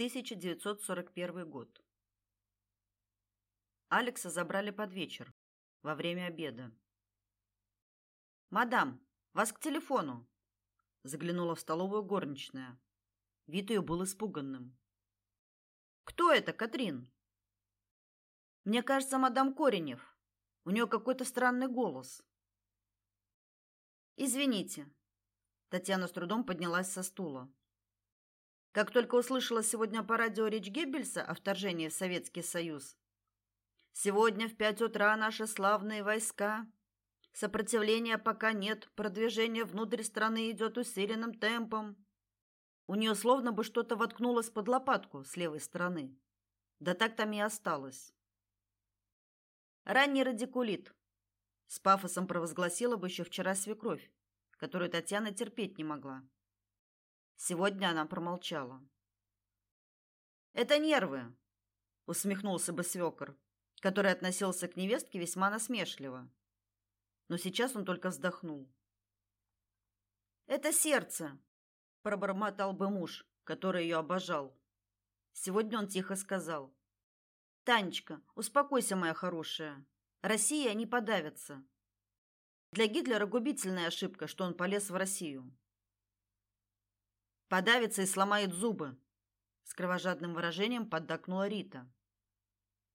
1941 год. Алекса забрали под вечер, во время обеда. «Мадам, вас к телефону!» Заглянула в столовую горничная. Вид ее был испуганным. «Кто это, Катрин?» «Мне кажется, мадам Коренев. У нее какой-то странный голос». «Извините». Татьяна с трудом поднялась со стула. Как только услышала сегодня по радио речь Геббельса о вторжении в Советский Союз, Сегодня в пять утра наши славные войска. Сопротивления пока нет, продвижение внутрь страны идет усиленным темпом. У нее словно бы что-то воткнулось под лопатку с левой стороны. Да так там и осталось. Ранний радикулит. С пафосом провозгласила бы еще вчера свекровь, которую Татьяна терпеть не могла. Сегодня она промолчала. Это нервы, усмехнулся бы свекор, который относился к невестке весьма насмешливо. Но сейчас он только вздохнул. Это сердце, пробормотал бы муж, который ее обожал. Сегодня он тихо сказал: "Танечка, успокойся, моя хорошая. Россия не подавится. Для Гитлера губительная ошибка, что он полез в Россию. Подавится и сломает зубы", с кровожадным выражением поддакнула Рита.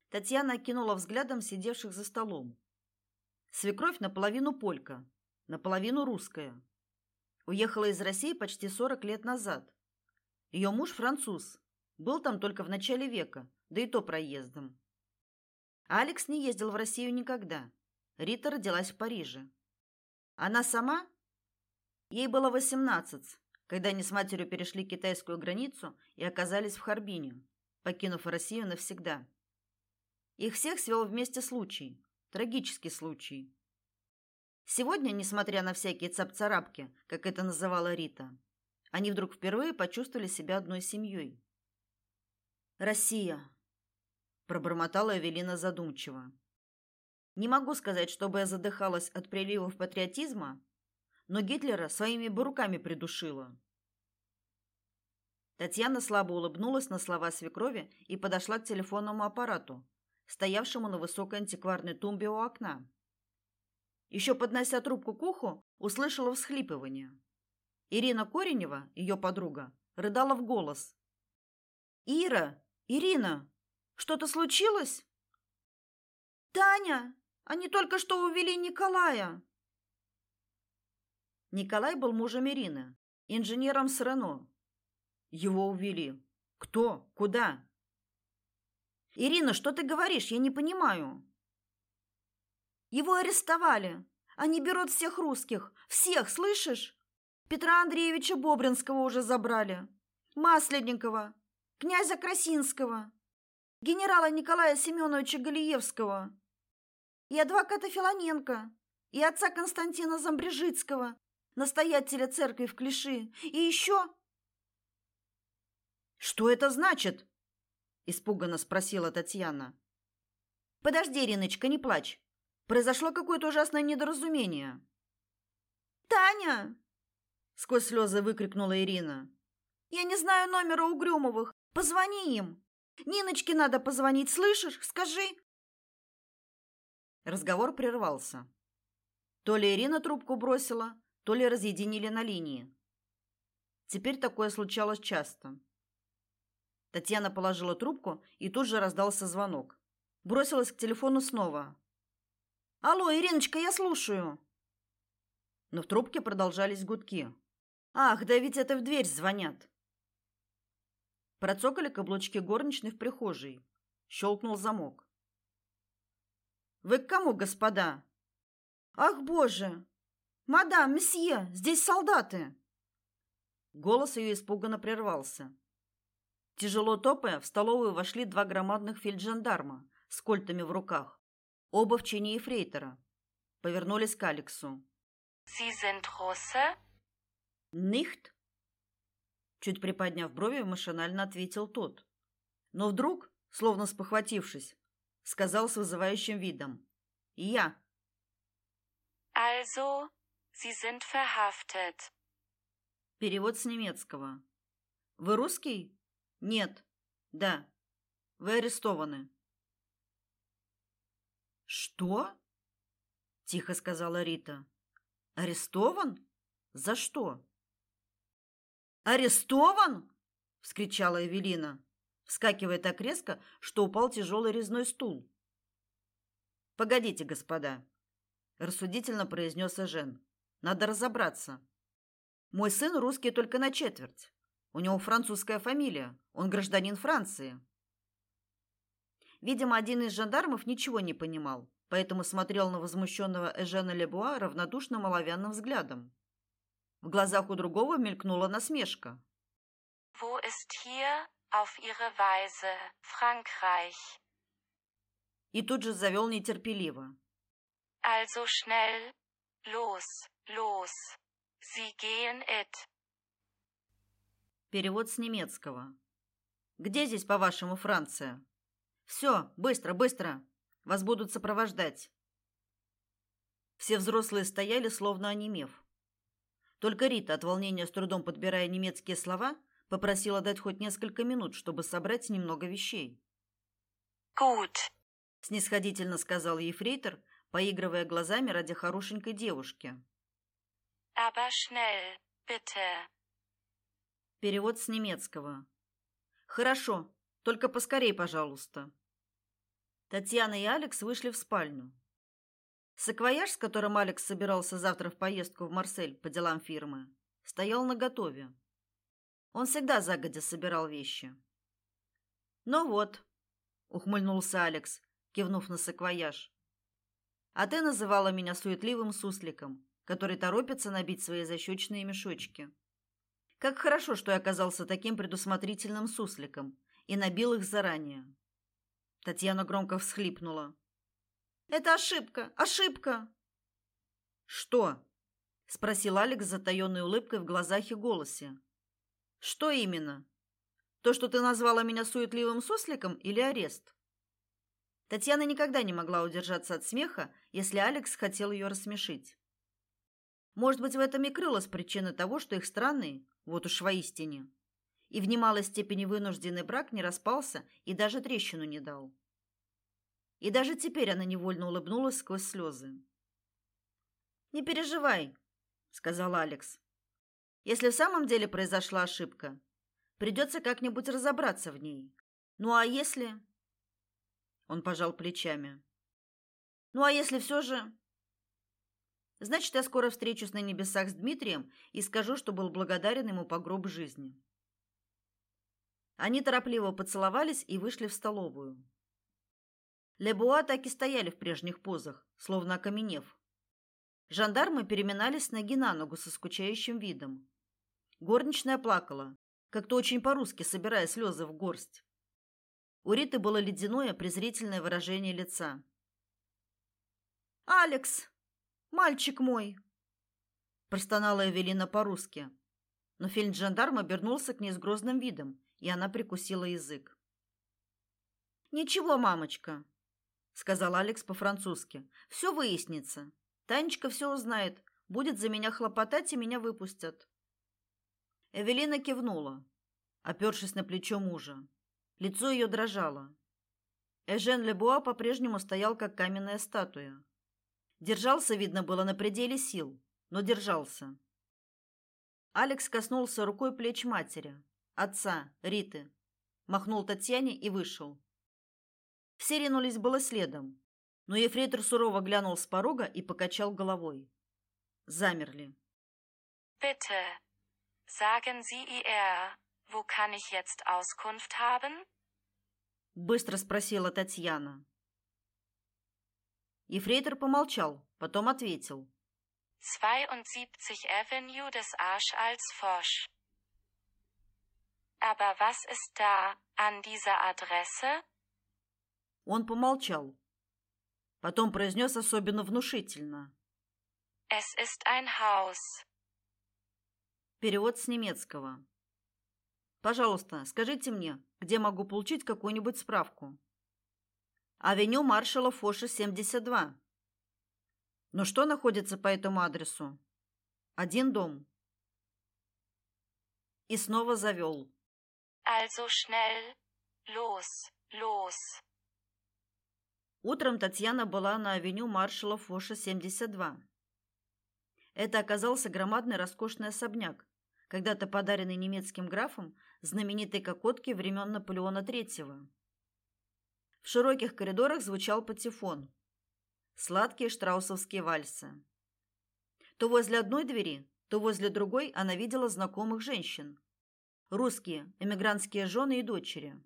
Татьяна окинула взглядом сидевших за столом. Свекровь наполовину полька, наполовину русская. Уехала из России почти 40 лет назад. Ее муж француз. Был там только в начале века, да и то проездом. Алекс не ездил в Россию никогда. Рита родилась в Париже. Она сама? Ей было 18, когда они с матерью перешли китайскую границу и оказались в Харбине, покинув Россию навсегда. Их всех свел вместе случай, трагический случай. Сегодня, несмотря на всякие цапцарапки, как это называла Рита, они вдруг впервые почувствовали себя одной семьей. Россия, пробормотала Эвелина задумчиво. Не могу сказать, чтобы я задыхалась от приливов патриотизма, но Гитлера своими бы руками придушила. Татьяна слабо улыбнулась на слова свекрови и подошла к телефонному аппарату, стоявшему на высокой антикварной тумбе у окна. Еще поднося трубку к уху, услышала всхлипывание. Ирина Коренева, ее подруга, рыдала в голос. «Ира! Ирина! Что-то случилось?» «Таня! Они только что увели Николая!» Николай был мужем Ирины, инженером с Рено. Его увели. Кто? Куда? Ирина, что ты говоришь? Я не понимаю. Его арестовали. Они берут всех русских, всех, слышишь? Петра Андреевича Бобринского уже забрали. Масленникова, князя Красинского, генерала Николая Семеновича Галиевского и адвоката Филоненко, и отца Константина Замбрежицкого, настоятеля церкви в Клиши, и еще... Что это значит? испуганно спросила Татьяна. Подожди, Риночка, не плачь. Произошло какое-то ужасное недоразумение. Таня, сквозь слезы выкрикнула Ирина. Я не знаю номера Угрюмовых. Позвони им. Ниночке надо позвонить, слышишь? Скажи. Разговор прервался. То ли Ирина трубку бросила, то ли разъединили на линии. Теперь такое случалось часто. Татьяна положила трубку, и тут же раздался звонок. Бросилась к телефону снова. Алло, Ириночка, я слушаю. Но в трубке продолжались гудки. Ах, да ведь это в дверь звонят. Процокали каблучки горничной в прихожей. Щелкнул замок. Вы к кому, господа? Ах, боже! Мадам, месье, здесь солдаты. Голос ее испуганно прервался. Тяжело топая, в столовую вошли два громадных фельджандарма с кольтами в руках, оба в чине ефрейтора. Повернулись к Алексу. Sie sind Russe? Nicht? Чуть приподняв брови, машинально ответил тот. Но вдруг, словно спохватившись, сказал с вызывающим видом: "Я". Also, Sie sind verhaftet. Перевод с немецкого. Вы русский? Нет, Да. Вы арестованы. Что? тихо сказала Рита. Арестован? За что? Арестован? вскричала Эвелина, вскакивая так резко, что упал тяжелый резной стул. Погодите, господа, рассудительно произнес Эжен. Надо разобраться. Мой сын русский только на четверть. У него французская фамилия. Он гражданин Франции. Видимо, один из жандармов ничего не понимал, поэтому смотрел на возмущенного Эжена Лебуа равнодушным оловянным взглядом. В глазах у другого мелькнула насмешка. Wo ist hier auf ihre Weise Frankreich? И тут же завел нетерпеливо. Also schnell, los, los. Sie gehen it. Перевод с немецкого. Где здесь, по-вашему, Франция? Все, быстро, быстро. Вас будут сопровождать. Все взрослые стояли, словно онемев. Только Рита, от волнения с трудом подбирая немецкие слова, попросила дать хоть несколько минут, чтобы собрать немного вещей. Gut. снисходительно сказал ефрейтор, поигрывая глазами ради хорошенькой девушки. Aber schnell, bitte. Перевод с немецкого. Хорошо, только поскорей, пожалуйста. Татьяна и Алекс вышли в спальню. Саквояж, с которым Алекс собирался завтра в поездку в Марсель по делам фирмы, стоял наготове. Он всегда загодя собирал вещи. Ну вот, ухмыльнулся Алекс, кивнув на саквояж. А ты называла меня суетливым сусликом, который торопится набить свои защечные мешочки. Как хорошо, что я оказался таким предусмотрительным сусликом и набил их заранее. Татьяна громко всхлипнула. Это ошибка, ошибка. Что? спросил Алекс с затаённой улыбкой в глазах и голосе. Что именно? То, что ты назвала меня суетливым сусликом или арест? Татьяна никогда не могла удержаться от смеха, если Алекс хотел ее рассмешить. Может быть, в этом и крылась причина того, что их странный, вот уж воистине, и в немалой степени вынужденный брак не распался и даже трещину не дал. И даже теперь она невольно улыбнулась сквозь слезы. «Не переживай», — сказал Алекс. «Если в самом деле произошла ошибка, придется как-нибудь разобраться в ней. Ну а если...» Он пожал плечами. «Ну а если все же...» «Значит, я скоро встречусь на небесах с Дмитрием и скажу, что был благодарен ему по гроб жизни». Они торопливо поцеловались и вышли в столовую. Лебуа так и стояли в прежних позах, словно окаменев. Жандармы переминались с ноги на ногу со скучающим видом. Горничная плакала, как-то очень по-русски собирая слезы в горсть. У Риты было ледяное презрительное выражение лица. «Алекс! Мальчик мой!» простонала Эвелина по-русски. Но фельджандарм обернулся к ней с грозным видом, и она прикусила язык. «Ничего, мамочка», сказал Алекс по-французски. Все выяснится. Танечка все узнает, будет за меня хлопотать и меня выпустят. Эвелина кивнула, опершись на плечо мужа. Лицо ее дрожало. Эжен Лебуа по-прежнему стоял как каменная статуя. Держался, видно было, на пределе сил, но держался. Алекс коснулся рукой плеч матери, отца, Риты, махнул Татьяне и вышел. Все ринулись было следом, но ефрейтор сурово глянул с порога и покачал головой. Замерли. Bitte, sagen Sie ihr, wo kann ich jetzt Auskunft haben? Быстро спросила Татьяна. Ефрейтор помолчал, потом ответил. 72 Avenue des Arsch als Fosch. Aber was ist da an dieser Adresse? Он помолчал. Потом произнес особенно внушительно. Es ist ein Haus. Перевод с немецкого. Пожалуйста, скажите мне, где могу получить какую-нибудь справку? Авеню маршала Фоша, 72. Но что находится по этому адресу? Один дом. И снова завел. Also schnell, Los, los. Утром Татьяна была на авеню маршала Фоша, 72. Это оказался громадный роскошный особняк, когда-то подаренный немецким графом знаменитой кокотке времен Наполеона III. В широких коридорах звучал патефон. Сладкие штраусовские вальсы. То возле одной двери, то возле другой она видела знакомых женщин. Русские, эмигрантские жены и дочери.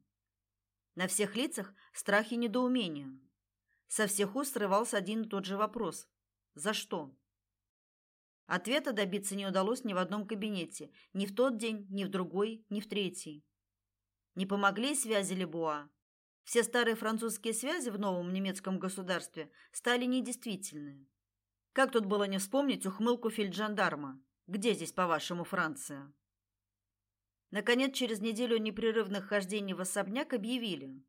На всех лицах страх и недоумение. Со всех уст срывался один и тот же вопрос: за что? Ответа добиться не удалось ни в одном кабинете, ни в тот день, ни в другой, ни в третий. Не помогли связи Лебуа. Все старые французские связи в новом немецком государстве стали недействительны. Как тут было не вспомнить ухмылку фельджандарма? Где здесь, по-вашему, Франция? Наконец, через неделю непрерывных хождений в особняк объявили.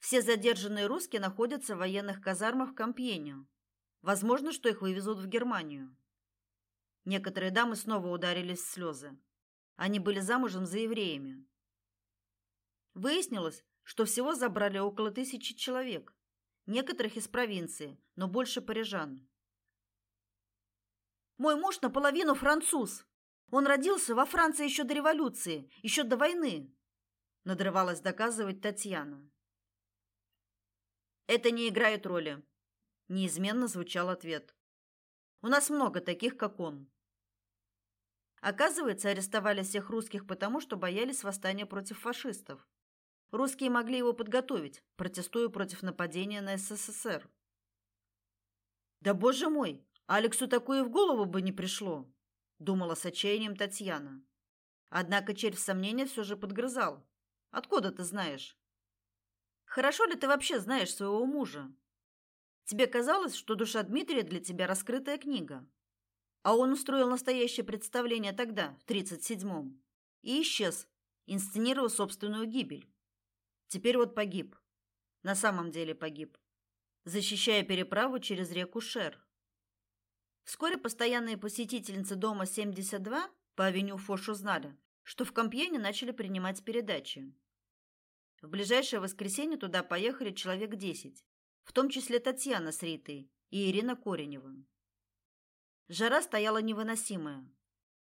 Все задержанные русские находятся в военных казармах в Кампьене. Возможно, что их вывезут в Германию. Некоторые дамы снова ударились в слезы. Они были замужем за евреями. Выяснилось, что всего забрали около тысячи человек, некоторых из провинции, но больше парижан. Мой муж наполовину француз. Он родился во Франции еще до революции, еще до войны, надрывалась доказывать Татьяна. Это не играет роли, неизменно звучал ответ. У нас много таких, как он. Оказывается, арестовали всех русских потому, что боялись восстания против фашистов. Русские могли его подготовить, протестуя против нападения на СССР. Да боже мой, Алексу такое в голову бы не пришло, думала с отчаянием Татьяна. Однако червь сомнения все же подгрызал. Откуда ты знаешь? Хорошо ли ты вообще знаешь своего мужа? Тебе казалось, что душа Дмитрия для тебя раскрытая книга. А он устроил настоящее представление тогда, в тридцать седьмом, и исчез, инсценировал собственную гибель. Теперь вот погиб. На самом деле погиб, защищая переправу через реку Шер. Вскоре постоянные посетительницы дома 72 по авеню Фош узнали, что в Компьене начали принимать передачи. В ближайшее воскресенье туда поехали человек 10, в том числе Татьяна с Ритой и Ирина Коренева. Жара стояла невыносимая.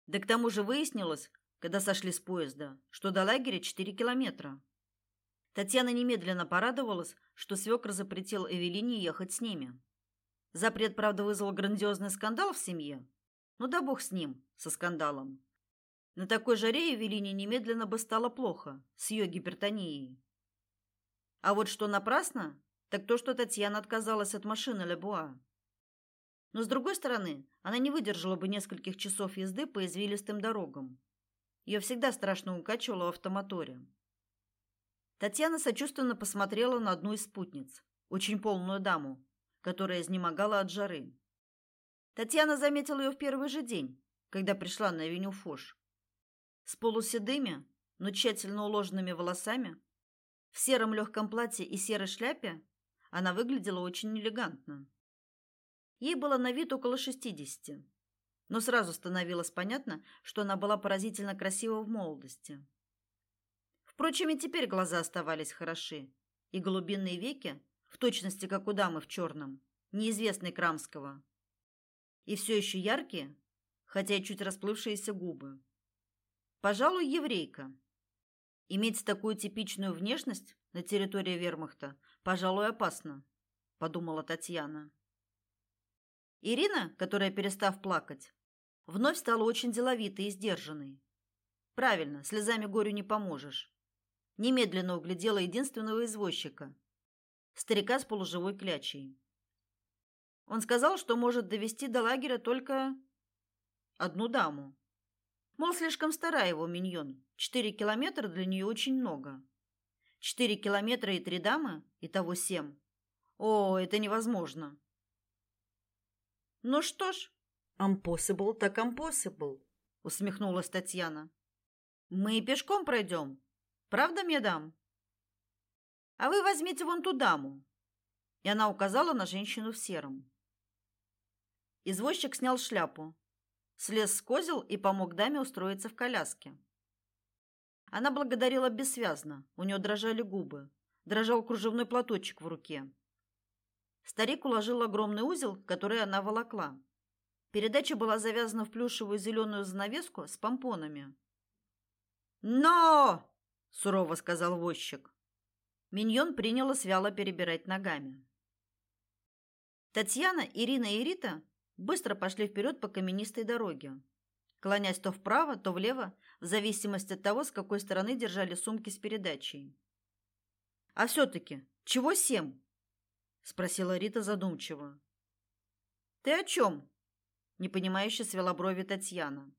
Да к тому же выяснилось, когда сошли с поезда, что до лагеря 4 километра. Татьяна немедленно порадовалась, что свекр запретил Эвелине ехать с ними. Запрет, правда, вызвал грандиозный скандал в семье. Ну да бог с ним, со скандалом. На такой жаре Эвелине немедленно бы стало плохо с ее гипертонией. А вот что напрасно, так то, что Татьяна отказалась от машины Лебуа. Но с другой стороны, она не выдержала бы нескольких часов езды по извилистым дорогам. Ее всегда страшно укачивало в автомоторе. Татьяна сочувственно посмотрела на одну из спутниц, очень полную даму, которая изнемогала от жары. Татьяна заметила ее в первый же день, когда пришла на авеню Фош. С полуседыми, но тщательно уложенными волосами, в сером легком платье и серой шляпе она выглядела очень элегантно. Ей было на вид около шестидесяти, но сразу становилось понятно, что она была поразительно красива в молодости. Впрочем, и теперь глаза оставались хороши, и голубиные веки, в точности как у дамы в черном, неизвестной Крамского, и все еще яркие, хотя и чуть расплывшиеся губы. Пожалуй, еврейка. Иметь такую типичную внешность на территории Вермахта, пожалуй, опасно, подумала Татьяна. Ирина, которая перестав плакать, вновь стала очень деловитой и сдержанной. Правильно, слезами горю не поможешь немедленно углядела единственного извозчика, старика с полуживой клячей. Он сказал, что может довести до лагеря только одну даму. Мол, слишком старая его миньон. Четыре километра для нее очень много. Четыре километра и три дамы, и того семь. О, это невозможно. Ну что ж, impossible так impossible, усмехнулась Татьяна. Мы пешком пройдем. Правда, медам? А вы возьмите вон ту даму. И она указала на женщину в сером. Извозчик снял шляпу, слез с козел и помог даме устроиться в коляске. Она благодарила бессвязно, у нее дрожали губы, дрожал кружевной платочек в руке. Старик уложил огромный узел, который она волокла. Передача была завязана в плюшевую зеленую занавеску с помпонами. «Но!» – сурово сказал возчик. Миньон принялась вяло перебирать ногами. Татьяна, Ирина и Рита быстро пошли вперед по каменистой дороге, клонясь то вправо, то влево, в зависимости от того, с какой стороны держали сумки с передачей. «А все-таки, чего семь?» – спросила Рита задумчиво. «Ты о чем?» непонимающе свела брови Татьяна.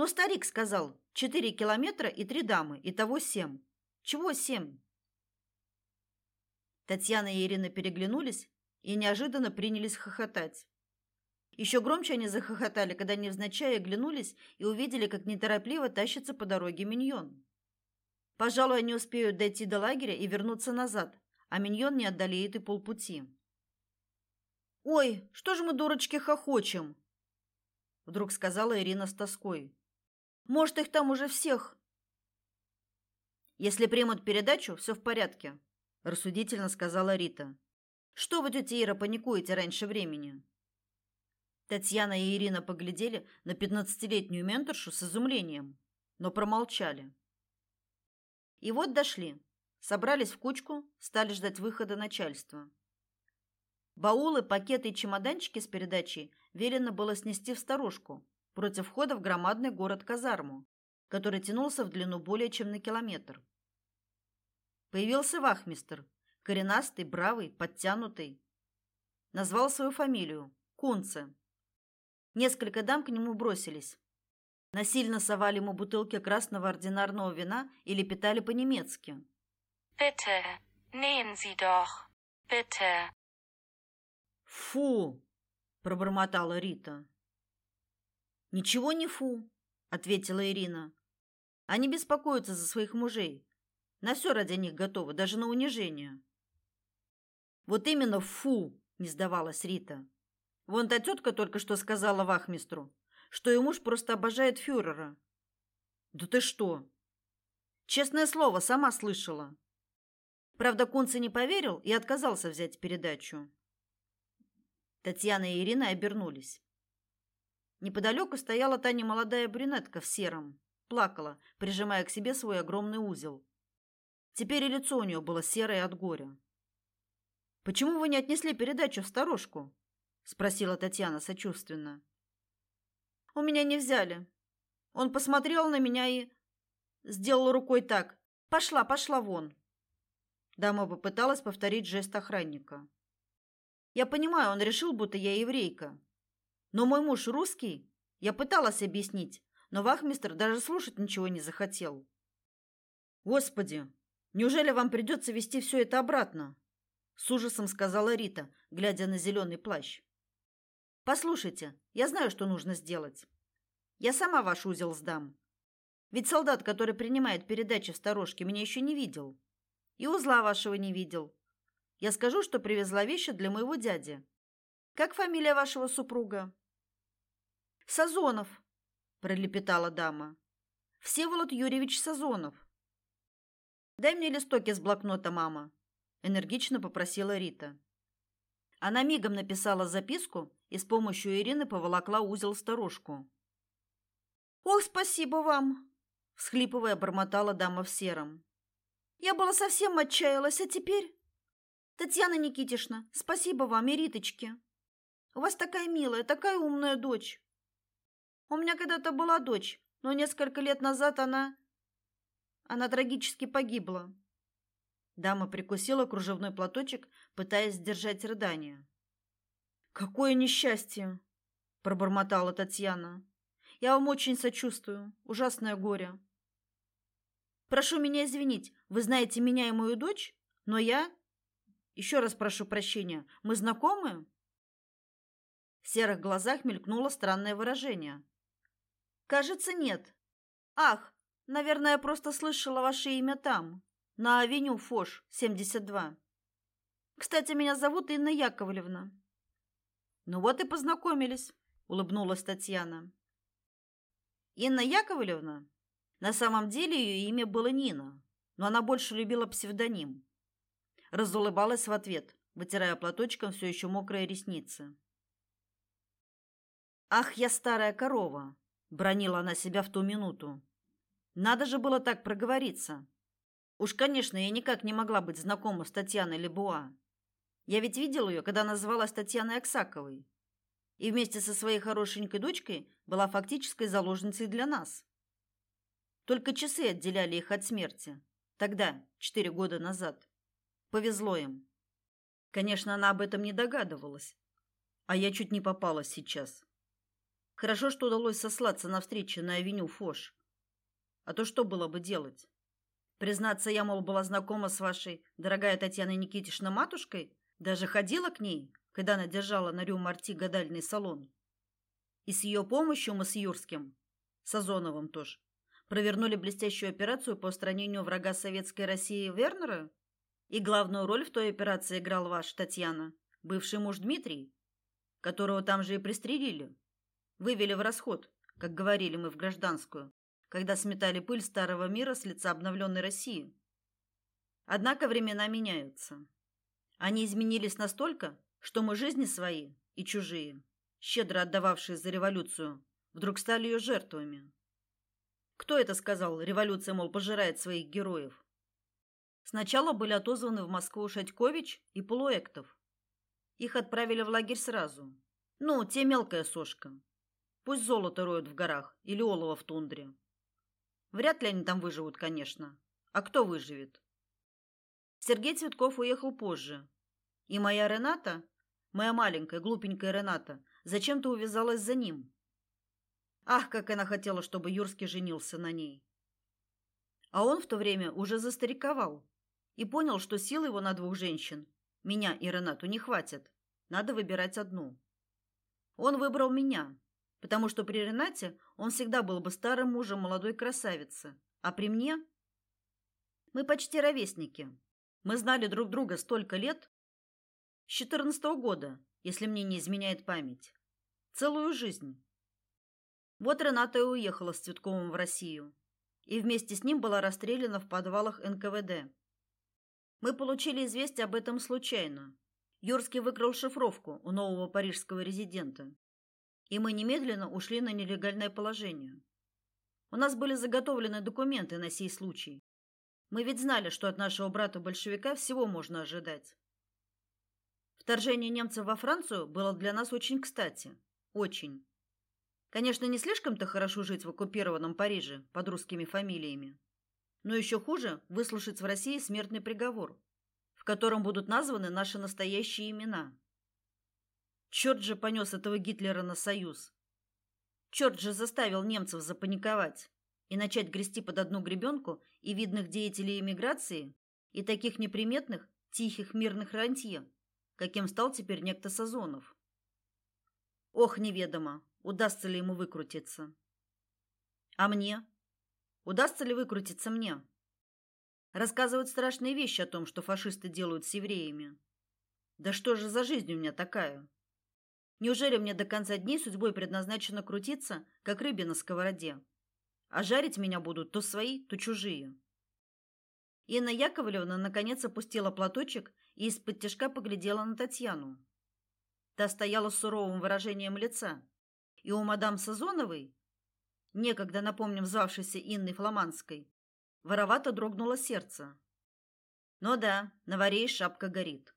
Но старик сказал: четыре километра и три дамы, и того семь. Чего семь? Татьяна и Ирина переглянулись и неожиданно принялись хохотать. Еще громче они захохотали, когда невзначай оглянулись и увидели, как неторопливо тащится по дороге миньон. Пожалуй, они успеют дойти до лагеря и вернуться назад, а миньон не одолеет и полпути. Ой, что же мы дурочки хохочем? Вдруг сказала Ирина с тоской. Может, их там уже всех? Если примут передачу, все в порядке, рассудительно сказала Рита. Что вы, тетя Ира, паникуете раньше времени? Татьяна и Ирина поглядели на пятнадцатилетнюю менторшу с изумлением, но промолчали. И вот дошли, собрались в кучку, стали ждать выхода начальства. Баулы, пакеты и чемоданчики с передачей велено было снести в сторожку, против входа в громадный город-казарму, который тянулся в длину более чем на километр. Появился вахмистр, коренастый, бравый, подтянутый. Назвал свою фамилию Кунце. Несколько дам к нему бросились. Насильно совали ему бутылки красного ординарного вина или питали по-немецки. Bitte, nehmen Sie doch. Bitte. Фу, пробормотала Рита. Ничего не фу, ответила Ирина. Они беспокоятся за своих мужей. На все ради них готовы, даже на унижение. Вот именно фу, не сдавалась Рита. Вон та тетка только что сказала вахмистру, что ее муж просто обожает фюрера. Да ты что? Честное слово, сама слышала. Правда, Кунце не поверил и отказался взять передачу. Татьяна и Ирина обернулись. Неподалеку стояла та немолодая брюнетка в сером, плакала, прижимая к себе свой огромный узел. Теперь и лицо у нее было серое от горя. Почему вы не отнесли передачу в сторожку? спросила Татьяна сочувственно. У меня не взяли. Он посмотрел на меня и сделал рукой так: "Пошла, пошла вон". Дама попыталась повторить жест охранника. Я понимаю, он решил, будто я еврейка. Но мой муж русский. Я пыталась объяснить, но вахмистр даже слушать ничего не захотел. Господи, неужели вам придется вести все это обратно? С ужасом сказала Рита, глядя на зеленый плащ. Послушайте, я знаю, что нужно сделать. Я сама ваш узел сдам. Ведь солдат, который принимает передачи в сторожке, меня еще не видел. И узла вашего не видел. Я скажу, что привезла вещи для моего дяди. Как фамилия вашего супруга? Сазонов, пролепетала дама. Всеволод Юрьевич Сазонов. Дай мне листок из блокнота, мама, энергично попросила Рита. Она мигом написала записку и с помощью Ирины поволокла узел старушку. Ох, спасибо вам, всхлипывая бормотала дама в сером. Я была совсем отчаялась, а теперь Татьяна Никитишна, спасибо вам и Риточке. У вас такая милая, такая умная дочь. У меня когда-то была дочь, но несколько лет назад она она трагически погибла. Дама прикусила кружевной платочек, пытаясь сдержать рыдание. Какое несчастье, пробормотала Татьяна. Я вам очень сочувствую. Ужасное горе. Прошу меня извинить. Вы знаете меня и мою дочь, но я еще раз прошу прощения. Мы знакомы? В серых глазах мелькнуло странное выражение. Кажется, нет. Ах, наверное, я просто слышала ваше имя там, на авеню Фош, 72. Кстати, меня зовут Инна Яковлевна. Ну вот и познакомились, улыбнулась Татьяна. Инна Яковлевна, На самом деле ее имя было Нина, но она больше любила псевдоним. Разулыбалась в ответ, вытирая платочком все еще мокрые ресницы. Ах, я старая корова, бронила она себя в ту минуту. Надо же было так проговориться. Уж, конечно, я никак не могла быть знакома с Татьяной Лебуа. Я ведь видел ее, когда называлась Татьяной Аксаковой. И вместе со своей хорошенькой дочкой была фактической заложницей для нас. Только часы отделяли их от смерти. Тогда, четыре года назад. Повезло им. Конечно, она об этом не догадывалась. А я чуть не попалась сейчас. Хорошо, что удалось сослаться на встречу на авеню Фош. А то что было бы делать? Признаться, я, мол, была знакома с вашей, дорогая Татьяной Никитичной матушкой, даже ходила к ней, когда она держала на Рю-Марти гадальный салон. И с ее помощью мы с Юрским, Сазоновым тоже, провернули блестящую операцию по устранению врага советской России Вернера? И главную роль в той операции играл ваш Татьяна, бывший муж Дмитрий, которого там же и пристрелили. Вывели в расход, как говорили мы в гражданскую, когда сметали пыль старого мира с лица обновленной России. Однако времена меняются. Они изменились настолько, что мы жизни свои и чужие, щедро отдававшие за революцию, вдруг стали ее жертвами. Кто это сказал? Революция, мол, пожирает своих героев. Сначала были отозваны в Москву Шатькович и Полуэктов. Их отправили в лагерь сразу. Ну, те мелкая сошка. Пусть золото роют в горах или олово в тундре. Вряд ли они там выживут, конечно. А кто выживет? Сергей Цветков уехал позже. И моя Рената, моя маленькая глупенькая Рената, зачем-то увязалась за ним. Ах, как она хотела, чтобы Юрский женился на ней. А он в то время уже застариковал и понял, что сил его на двух женщин, меня и Ренату, не хватит. Надо выбирать одну. Он выбрал меня, потому что при Ренате он всегда был бы старым мужем молодой красавицы, а при мне мы почти ровесники. Мы знали друг друга столько лет, с четырнадцатого года, если мне не изменяет память. Целую жизнь. Вот Рената и уехала с Цветковым в Россию, и вместе с ним была расстреляна в подвалах НКВД. Мы получили известие об этом случайно. Юрский выкрал шифровку у нового парижского резидента и мы немедленно ушли на нелегальное положение. У нас были заготовлены документы на сей случай. Мы ведь знали, что от нашего брата-большевика всего можно ожидать. Вторжение немцев во Францию было для нас очень кстати. Очень. Конечно, не слишком-то хорошо жить в оккупированном Париже под русскими фамилиями. Но еще хуже выслушать в России смертный приговор, в котором будут названы наши настоящие имена. Черт же понес этого Гитлера на союз. Черт же заставил немцев запаниковать и начать грести под одну гребенку и видных деятелей эмиграции, и таких неприметных, тихих, мирных рантье, каким стал теперь некто Сазонов. Ох, неведомо, удастся ли ему выкрутиться. А мне? Удастся ли выкрутиться мне? Рассказывают страшные вещи о том, что фашисты делают с евреями. Да что же за жизнь у меня такая? Неужели мне до конца дней судьбой предназначено крутиться, как рыбе на сковороде? А жарить меня будут то свои, то чужие. Инна Яковлевна наконец опустила платочек и из-под тяжка поглядела на Татьяну. Та стояла с суровым выражением лица, и у мадам Сазоновой, некогда, напомним, звавшейся Инной Фламандской, воровато дрогнуло сердце. «Ну да, на варе шапка горит.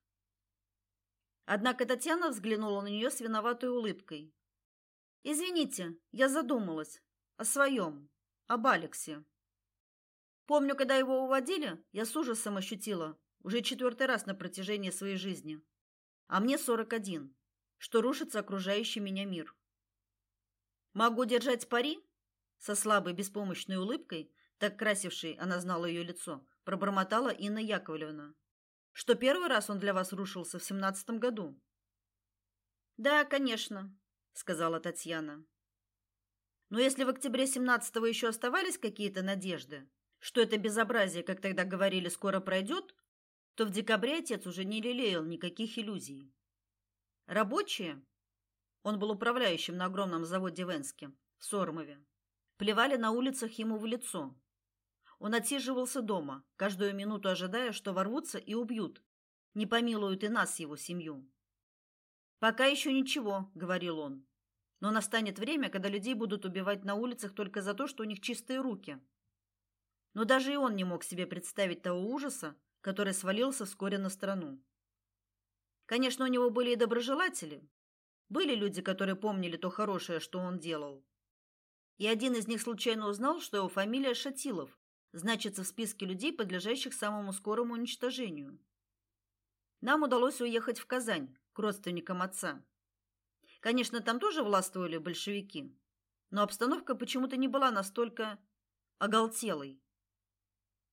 Однако Татьяна взглянула на нее с виноватой улыбкой. Извините, я задумалась о своем, об Алексе. Помню, когда его уводили, я с ужасом ощутила, уже четвертый раз на протяжении своей жизни. А мне сорок один, что рушится окружающий меня мир. Могу держать пари? Со слабой беспомощной улыбкой, так красившей, она знала ее лицо, пробормотала Инна Яковлевна что первый раз он для вас рушился в семнадцатом году. Да, конечно, сказала Татьяна. Но если в октябре семнадцатого еще оставались какие-то надежды, что это безобразие, как тогда говорили, скоро пройдет, то в декабре отец уже не лелеял никаких иллюзий. Рабочие, он был управляющим на огромном заводе в Энске, в Сормове, плевали на улицах ему в лицо. Он отсиживался дома, каждую минуту ожидая, что ворвутся и убьют. Не помилуют и нас, его семью. Пока еще ничего, говорил он. Но настанет время, когда людей будут убивать на улицах только за то, что у них чистые руки. Но даже и он не мог себе представить того ужаса, который свалился вскоре на страну. Конечно, у него были и доброжелатели. Были люди, которые помнили то хорошее, что он делал. И один из них случайно узнал, что его фамилия Шатилов значится в списке людей, подлежащих самому скорому уничтожению. Нам удалось уехать в Казань к родственникам отца. Конечно, там тоже властвовали большевики, но обстановка почему-то не была настолько оголтелой.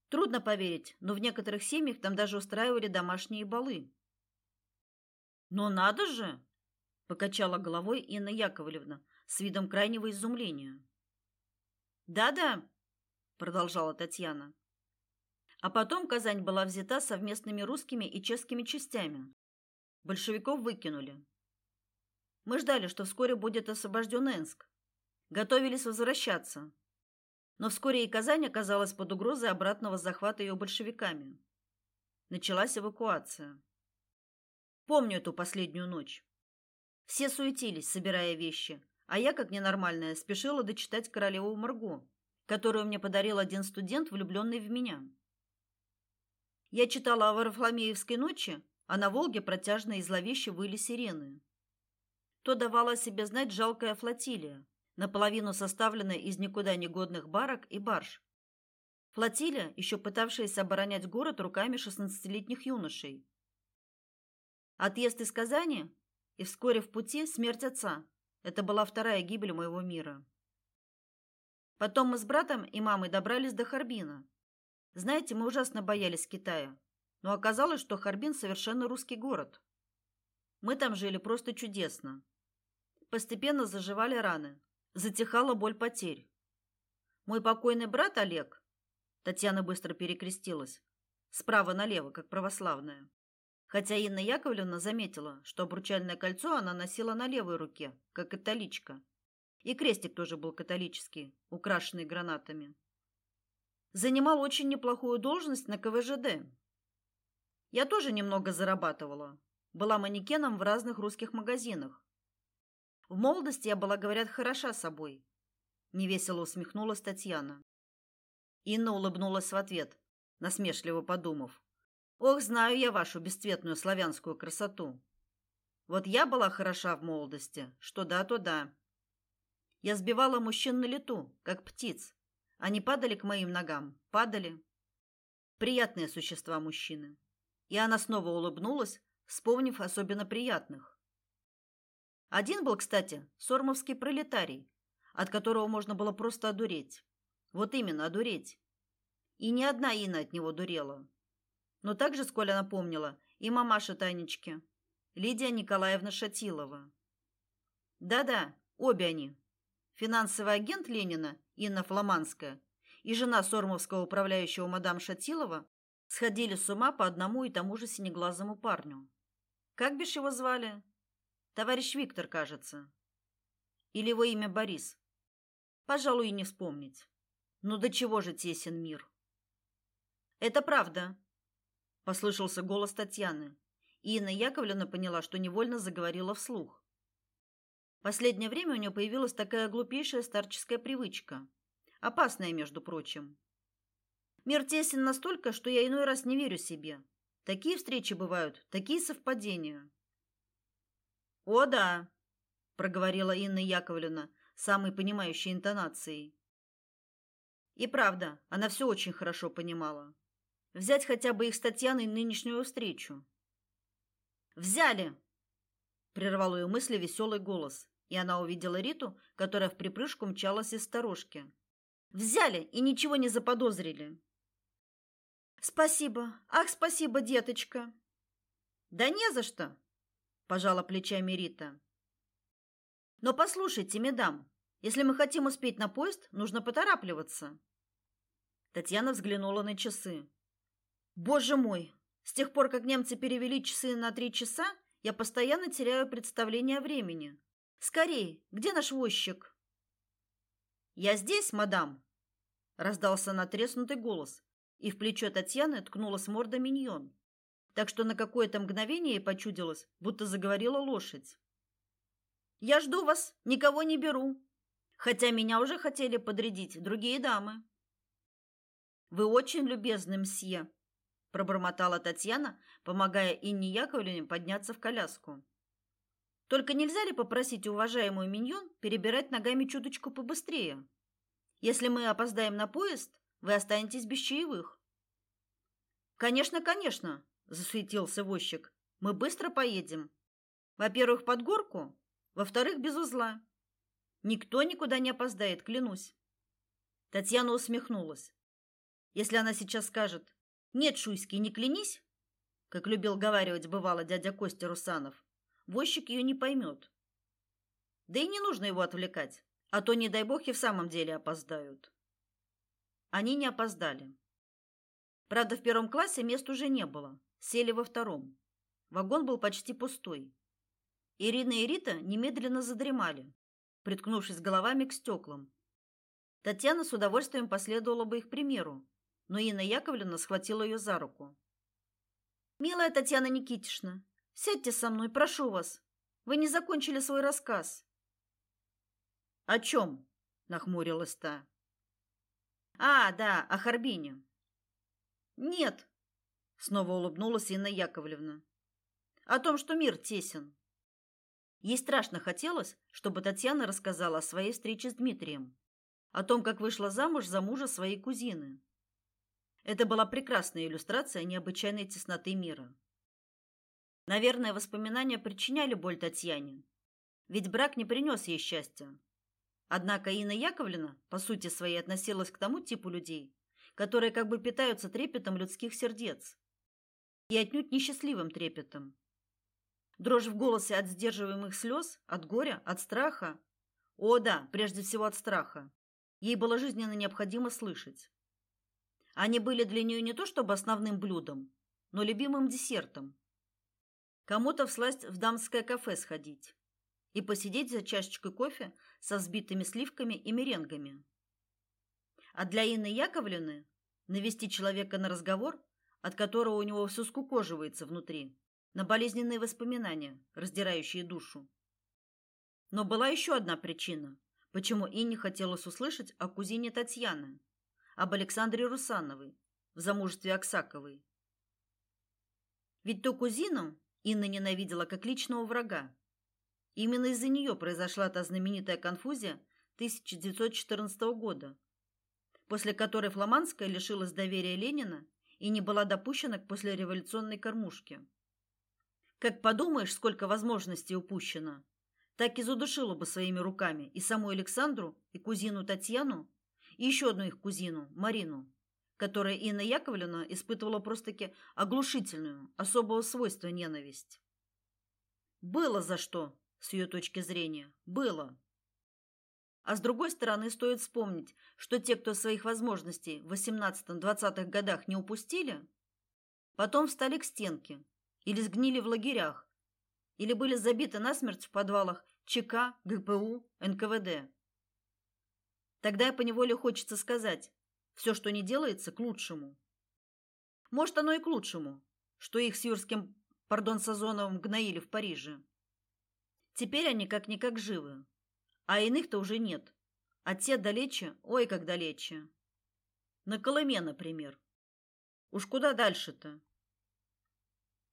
Трудно поверить, но в некоторых семьях там даже устраивали домашние балы. Но надо же, покачала головой Инна Яковлевна с видом крайнего изумления. Да-да, продолжала Татьяна. А потом Казань была взята совместными русскими и чешскими частями. Большевиков выкинули. Мы ждали, что вскоре будет освобожден Энск. Готовились возвращаться. Но вскоре и Казань оказалась под угрозой обратного захвата ее большевиками. Началась эвакуация. Помню эту последнюю ночь. Все суетились, собирая вещи, а я, как ненормальная, спешила дочитать Королеву Марго, которую мне подарил один студент, влюбленный в меня. Я читала о Варфоломеевской ночи, а на Волге протяжно и зловеще выли сирены то давала себе знать жалкая флотилия, наполовину составленная из никуда не годных барок и барж. Флотилия, еще пытавшаяся оборонять город руками шестнадцатилетних юношей. Отъезд из Казани и вскоре в пути смерть отца. Это была вторая гибель моего мира. Потом мы с братом и мамой добрались до Харбина. Знаете, мы ужасно боялись Китая, но оказалось, что Харбин совершенно русский город. Мы там жили просто чудесно. Постепенно заживали раны, затихала боль потерь. Мой покойный брат Олег, Татьяна быстро перекрестилась, справа налево, как православная. Хотя Инна Яковлевна заметила, что обручальное кольцо она носила на левой руке, как католичка. И крестик тоже был католический, украшенный гранатами. Занимал очень неплохую должность на КВЖД. Я тоже немного зарабатывала, была манекеном в разных русских магазинах. В молодости я была, говорят, хороша собой. Невесело усмехнулась Татьяна. Инна улыбнулась в ответ, насмешливо подумав: "Ох, знаю я вашу бесцветную славянскую красоту. Вот я была хороша в молодости, что да, то да. Я сбивала мужчин на лету, как птиц. Они падали к моим ногам, падали. Приятные существа мужчины". И она снова улыбнулась, вспомнив особенно приятных. Один был, кстати, сормовский пролетарий, от которого можно было просто одуреть. Вот именно, одуреть. И ни одна Инна от него дурела. Но также, сколь она помнила, и мамаша Танечки, Лидия Николаевна Шатилова. Да-да, обе они. Финансовый агент Ленина Инна Фламанская и жена сормовского управляющего мадам Шатилова сходили с ума по одному и тому же синеглазому парню. Как бишь его звали? Товарищ Виктор, кажется. Или его имя Борис. Пожалуй, и не вспомнить. Ну до чего же тесен мир? Это правда, послышался голос Татьяны. Инна Яковлевна поняла, что невольно заговорила вслух. Последнее время у нее появилась такая глупейшая старческая привычка, опасная, между прочим. Мир тесен настолько, что я иной раз не верю себе. Такие встречи бывают, такие совпадения. О, да, проговорила Инна Яковлевна самой понимающей интонацией. И правда, она все очень хорошо понимала. Взять хотя бы их с Татьяной нынешнюю встречу. Взяли, прервал ее мысли веселый голос, и она увидела Риту, которая в припрыжку мчалась из сторожки. Взяли и ничего не заподозрили. Спасибо. Ах, спасибо, деточка. Да не за что, пожала плечами Рита. Но послушайте, медам, если мы хотим успеть на поезд, нужно поторапливаться. Татьяна взглянула на часы. Боже мой, с тех пор, как немцы перевели часы на три часа, я постоянно теряю представление о времени. Скорей, где наш возчик? Я здесь, мадам, раздался натреснутый голос, и в плечо Татьяны ткнулась морда миньон. Так что на какое-то мгновение ей почудилось, будто заговорила лошадь. Я жду вас, никого не беру, хотя меня уже хотели подрядить другие дамы. Вы очень любезны, мсье, пробормотала Татьяна, помогая Инне Яковлевне подняться в коляску. Только нельзя ли попросить уважаемую миньон перебирать ногами чуточку побыстрее? Если мы опоздаем на поезд, вы останетесь без чаевых. Конечно, конечно, засуетился возчик. Мы быстро поедем. Во-первых, под горку, во-вторых, без узла. Никто никуда не опоздает, клянусь. Татьяна усмехнулась. Если она сейчас скажет: "Нет, Шуйский, не клянись", как любил говаривать бывало дядя Костя Русанов, возчик ее не поймет. Да и не нужно его отвлекать, а то не дай бог и в самом деле опоздают. Они не опоздали. Правда, в первом классе мест уже не было. Сели во втором. Вагон был почти пустой. Ирина и Рита немедленно задремали, приткнувшись головами к стеклам. Татьяна с удовольствием последовала бы их примеру, но Инна Яковлевна схватила ее за руку. Милая Татьяна Никитична, Сядьте со мной, прошу вас. Вы не закончили свой рассказ. О чем? нахмурилась та. А, да, о Харбине. Нет, снова улыбнулась Инна Яковлевна. О том, что мир тесен. Ей страшно хотелось, чтобы Татьяна рассказала о своей встрече с Дмитрием, о том, как вышла замуж за мужа своей кузины. Это была прекрасная иллюстрация необычайной тесноты мира. Наверное, воспоминания причиняли боль Татьяне, ведь брак не принес ей счастья. Однако Инна Яковлевна, по сути своей, относилась к тому типу людей, которые как бы питаются трепетом людских сердец. И отнюдь несчастливым трепетом. Дрожь в голосе от сдерживаемых слез, от горя, от страха. О, да, прежде всего от страха. Ей было жизненно необходимо слышать. Они были для нее не то чтобы основным блюдом, но любимым десертом. Кому-то всласть в дамское кафе сходить и посидеть за чашечкой кофе со взбитыми сливками и меренгами. А для Инны Яковлевны навести человека на разговор, от которого у него все скукоживается внутри, на болезненные воспоминания, раздирающие душу. Но была еще одна причина, почему Инне хотелось услышать о кузине Татьяны, об Александре Русановой, в замужестве Аксаковой. Ведь ту кузину Инна ненавидела как личного врага. Именно из-за нее произошла та знаменитая конфузия 1914 года, после которой Фламандская лишилась доверия Ленина и не была допущена к послереволюционной кормушке. Как подумаешь, сколько возможностей упущено, так и задушила бы своими руками и саму Александру, и кузину Татьяну, и еще одну их кузину, Марину которой Инна Яковлевна испытывала просто-таки оглушительную, особого свойства ненависть. Было за что, с ее точки зрения, было. А с другой стороны, стоит вспомнить, что те, кто своих возможностей в 18-20-х годах не упустили, потом встали к стенке или сгнили в лагерях, или были забиты насмерть в подвалах ЧК, ГПУ, НКВД. Тогда я поневоле хочется сказать, все, что не делается, к лучшему. Может, оно и к лучшему, что их с Юрским, пардон, Сазоновым гноили в Париже. Теперь они как-никак живы, а иных-то уже нет. А те далече, ой, как далече. На Колыме, например. Уж куда дальше-то?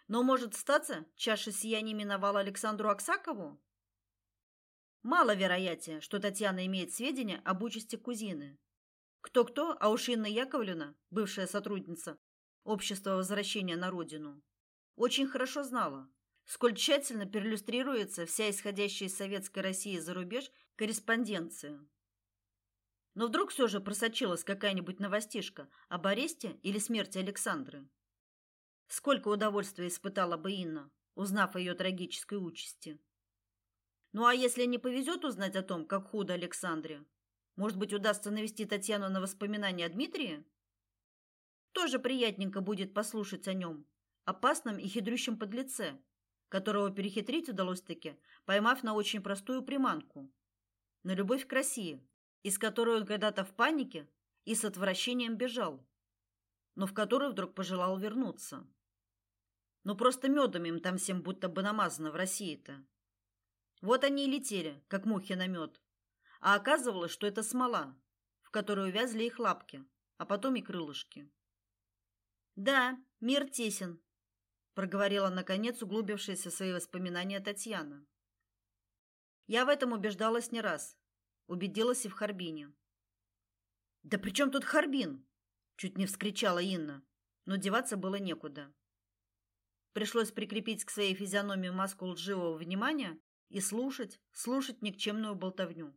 Но может статься, чаша сия не миновала Александру Аксакову? Мало вероятнее, что Татьяна имеет сведения об участи кузины. Кто-кто, а уж Инна Яковлевна, бывшая сотрудница Общества возвращения на родину, очень хорошо знала, сколь тщательно перлюстрируется вся исходящая из советской России за рубеж корреспонденция. Но вдруг все же просочилась какая-нибудь новостишка об аресте или смерти Александры. Сколько удовольствия испытала бы Инна, узнав о ее трагической участи. Ну а если не повезет узнать о том, как худо Александре, может быть, удастся навести Татьяну на воспоминания о Дмитрии? Тоже приятненько будет послушать о нем, опасном и хитрющем подлеце, которого перехитрить удалось таки, поймав на очень простую приманку. На любовь к России, из которой он когда-то в панике и с отвращением бежал, но в которую вдруг пожелал вернуться. Ну просто медом им там всем будто бы намазано в России-то. Вот они и летели, как мухи на мед. А оказывалось, что это смола, в которую вязли их лапки, а потом и крылышки. Да, мир тесен, проговорила наконец углубившаяся в свои воспоминания Татьяна. Я в этом убеждалась не раз, убедилась и в Харбине. Да при чем тут Харбин? чуть не вскричала Инна, но деваться было некуда. Пришлось прикрепить к своей физиономии маску лживого внимания и слушать, слушать никчемную болтовню.